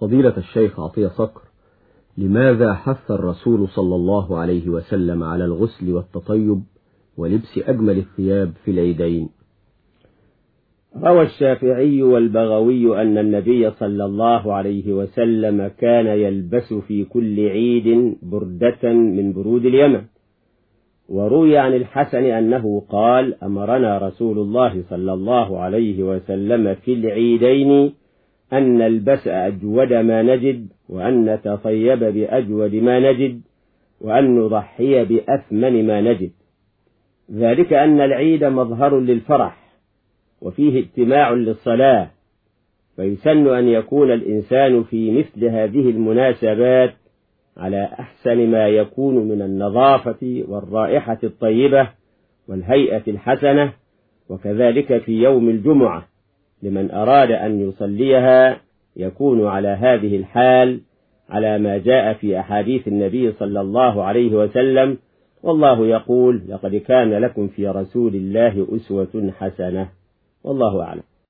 فضيلة الشيخ عطية صقر لماذا حث الرسول صلى الله عليه وسلم على الغسل والتطيب ولبس أجمل الثياب في العيدين؟ روى الشافعي والبغوي أن النبي صلى الله عليه وسلم كان يلبس في كل عيد بردة من برود اليمن. وروي عن الحسن أنه قال أمرنا رسول الله صلى الله عليه وسلم في العيدين أن نلبس أجود ما نجد وأن نتطيب بأجود ما نجد وأن نضحي بأثمن ما نجد. ذلك أن العيد مظهر للفرح وفيه اجتماع للصلاة. فيسن أن يكون الإنسان في مثل هذه المناسبات على أحسن ما يكون من النظافة والرائحة الطيبة والهيئة الحسنة وكذلك في يوم الجمعة. لمن أراد أن يصليها يكون على هذه الحال على ما جاء في أحاديث النبي صلى الله عليه وسلم والله يقول لقد كان لكم في رسول الله أسوة حسنة. والله أعلم.